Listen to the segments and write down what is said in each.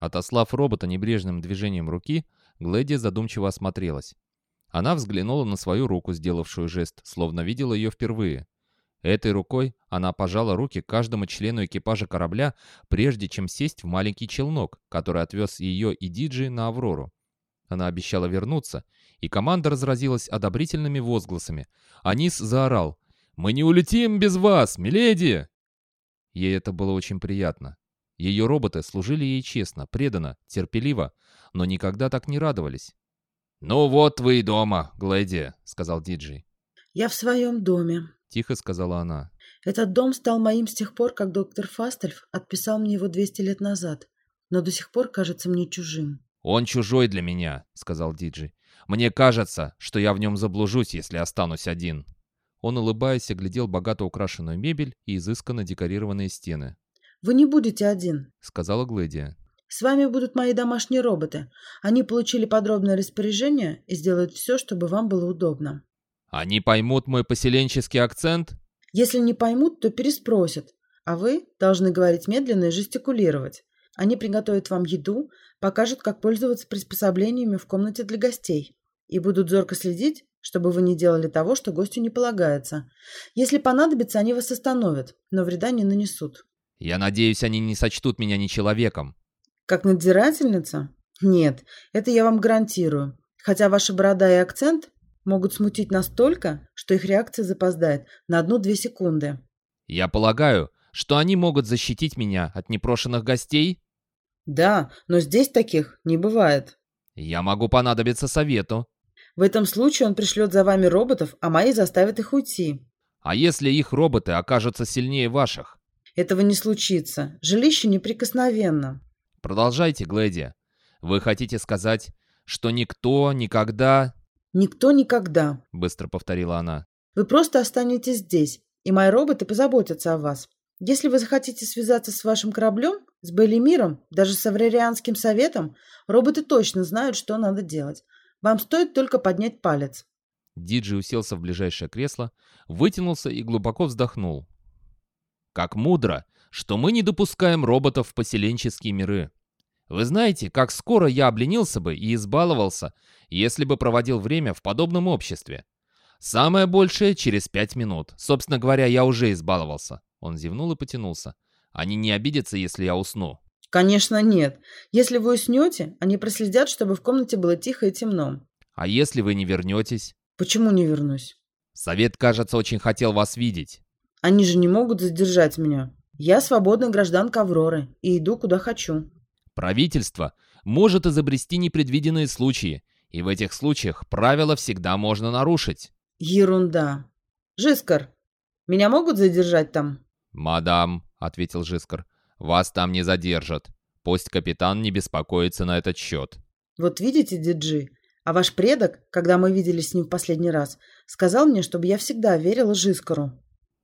Отослав робота небрежным движением руки, Глэди задумчиво осмотрелась. Она взглянула на свою руку, сделавшую жест, словно видела ее впервые. Этой рукой она пожала руки каждому члену экипажа корабля, прежде чем сесть в маленький челнок, который отвез ее и Диджи на Аврору. Она обещала вернуться, и команда разразилась одобрительными возгласами. Анис заорал «Мы не улетим без вас, миледи!» Ей это было очень приятно. Ее роботы служили ей честно, преданно, терпеливо, но никогда так не радовались. «Ну вот вы и дома, Глэди», — сказал Диджей. «Я в своем доме», — тихо сказала она. «Этот дом стал моим с тех пор, как доктор Фастельф отписал мне его 200 лет назад, но до сих пор кажется мне чужим». «Он чужой для меня», — сказал Диджей. «Мне кажется, что я в нем заблужусь, если останусь один». Он, улыбаясь, оглядел богато украшенную мебель и изысканно декорированные стены. «Вы не будете один», — сказала Глэдия. «С вами будут мои домашние роботы. Они получили подробное распоряжение и сделают все, чтобы вам было удобно». «Они поймут мой поселенческий акцент?» «Если не поймут, то переспросят. А вы должны говорить медленно и жестикулировать. Они приготовят вам еду, покажут, как пользоваться приспособлениями в комнате для гостей и будут зорко следить, чтобы вы не делали того, что гостю не полагается. Если понадобится, они вас остановят, но вреда не нанесут. Я надеюсь, они не сочтут меня не человеком. Как надзирательница? Нет, это я вам гарантирую. Хотя ваша борода и акцент могут смутить настолько, что их реакция запоздает на одну-две секунды. Я полагаю, что они могут защитить меня от непрошенных гостей? Да, но здесь таких не бывает. Я могу понадобиться совету. В этом случае он пришлет за вами роботов, а мои заставят их уйти. А если их роботы окажутся сильнее ваших? Этого не случится. Жилище неприкосновенно. Продолжайте, Глэдия. Вы хотите сказать, что никто никогда... Никто никогда, быстро повторила она. Вы просто останетесь здесь, и мои роботы позаботятся о вас. Если вы захотите связаться с вашим кораблем, с Белимиром, даже с Аврарианским советом, роботы точно знают, что надо делать. Вам стоит только поднять палец». Диджи уселся в ближайшее кресло, вытянулся и глубоко вздохнул. «Как мудро, что мы не допускаем роботов в поселенческие миры. Вы знаете, как скоро я обленился бы и избаловался, если бы проводил время в подобном обществе. Самое большее через пять минут. Собственно говоря, я уже избаловался». Он зевнул и потянулся. «Они не обидятся, если я усну». Конечно, нет. Если вы уснете, они проследят, чтобы в комнате было тихо и темно. А если вы не вернетесь? Почему не вернусь? Совет, кажется, очень хотел вас видеть. Они же не могут задержать меня. Я свободная гражданка Авроры и иду куда хочу. Правительство может изобрести непредвиденные случаи, и в этих случаях правила всегда можно нарушить. Ерунда. Жискар, меня могут задержать там? Мадам, ответил Жискар, вас там не задержат. Пусть капитан не беспокоится на этот счет. Вот видите, Диджи, а ваш предок, когда мы виделись с ним в последний раз, сказал мне, чтобы я всегда верила Жискару.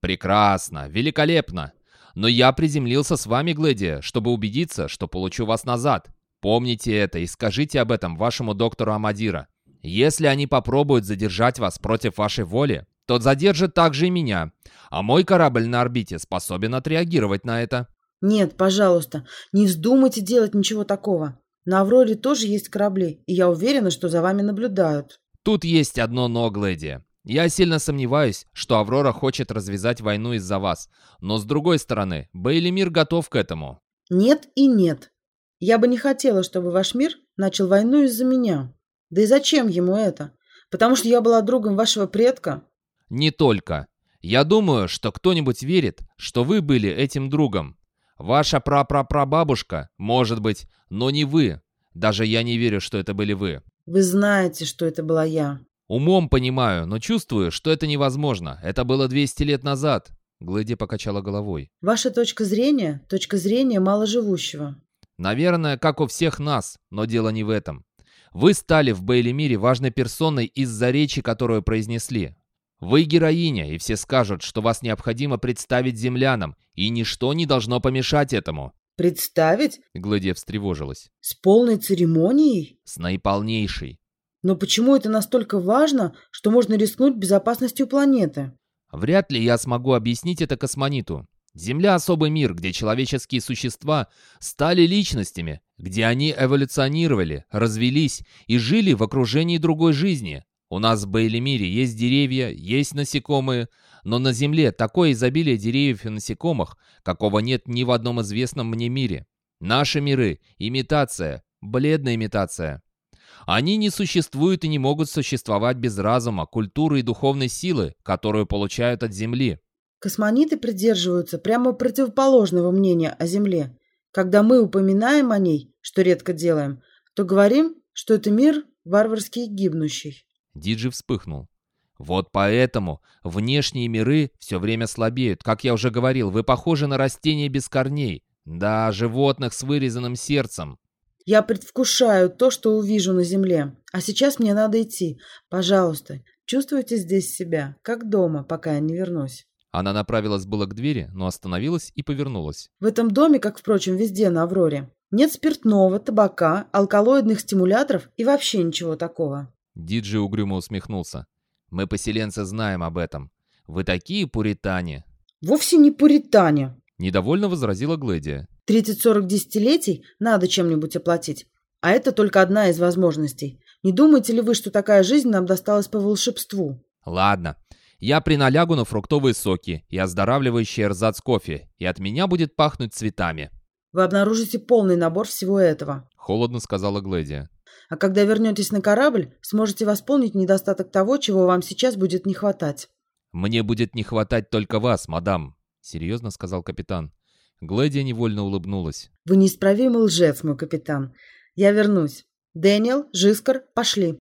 Прекрасно, великолепно. Но я приземлился с вами, Глэдия, чтобы убедиться, что получу вас назад. Помните это и скажите об этом вашему доктору Амадира. Если они попробуют задержать вас против вашей воли, то задержат также и меня. А мой корабль на орбите способен отреагировать на это. «Нет, пожалуйста, не вздумайте делать ничего такого. На Авроре тоже есть корабли, и я уверена, что за вами наблюдают». «Тут есть одно но, Глэди. Я сильно сомневаюсь, что Аврора хочет развязать войну из-за вас. Но с другой стороны, Бейли мир готов к этому». «Нет и нет. Я бы не хотела, чтобы ваш мир начал войну из-за меня. Да и зачем ему это? Потому что я была другом вашего предка?» «Не только. Я думаю, что кто-нибудь верит, что вы были этим другом. Ваша прапрапрабабушка, может быть, но не вы. Даже я не верю, что это были вы. Вы знаете, что это была я. Умом понимаю, но чувствую, что это невозможно. Это было 200 лет назад. Глэди покачала головой. Ваша точка зрения – точка зрения маложивущего. Наверное, как у всех нас, но дело не в этом. Вы стали в Бейли-мире важной персоной из-за речи, которую произнесли. Вы героиня, и все скажут, что вас необходимо представить землянам, и ничто не должно помешать этому». «Представить?» — Гладе встревожилась. «С полной церемонией?» «С наиполнейшей». «Но почему это настолько важно, что можно рискнуть безопасностью планеты?» «Вряд ли я смогу объяснить это космониту. Земля — особый мир, где человеческие существа стали личностями. где они эволюционировали, развелись и жили в окружении другой жизни. У нас в Бейлемире есть деревья, есть насекомые, но на Земле такое изобилие деревьев и насекомых, какого нет ни в одном известном мне мире. Наши миры — имитация, бледная имитация. Они не существуют и не могут существовать без разума, культуры и духовной силы, которую получают от Земли. Космониты придерживаются прямо противоположного мнения о Земле. Когда мы упоминаем о ней, что редко делаем, то говорим, что это мир варварский и гибнущий. Диджи вспыхнул. Вот поэтому внешние миры все время слабеют. Как я уже говорил, вы похожи на растения без корней. Да, животных с вырезанным сердцем. Я предвкушаю то, что увижу на земле. А сейчас мне надо идти. Пожалуйста, чувствуйте здесь себя, как дома, пока я не вернусь. Она направилась было к двери, но остановилась и повернулась. В этом доме, как, впрочем, везде на Авроре, нет спиртного, табака, алкалоидных стимуляторов и вообще ничего такого. Диджи угрюмо усмехнулся. «Мы, поселенцы, знаем об этом. Вы такие пуритане!» «Вовсе не пуритане!» Недовольно возразила Гледия. «30-40 десятилетий надо чем-нибудь оплатить. А это только одна из возможностей. Не думаете ли вы, что такая жизнь нам досталась по волшебству?» «Ладно. Я приналягу на фруктовые соки и оздоравливающий эрзац кофе, и от меня будет пахнуть цветами». «Вы обнаружите полный набор всего этого», — холодно сказала Гледия. «А когда вернетесь на корабль, сможете восполнить недостаток того, чего вам сейчас будет не хватать». «Мне будет не хватать только вас, мадам», — серьезно сказал капитан. Гледия невольно улыбнулась. «Вы неисправимый лжец, мой капитан. Я вернусь. Дэниел, Жискар, пошли».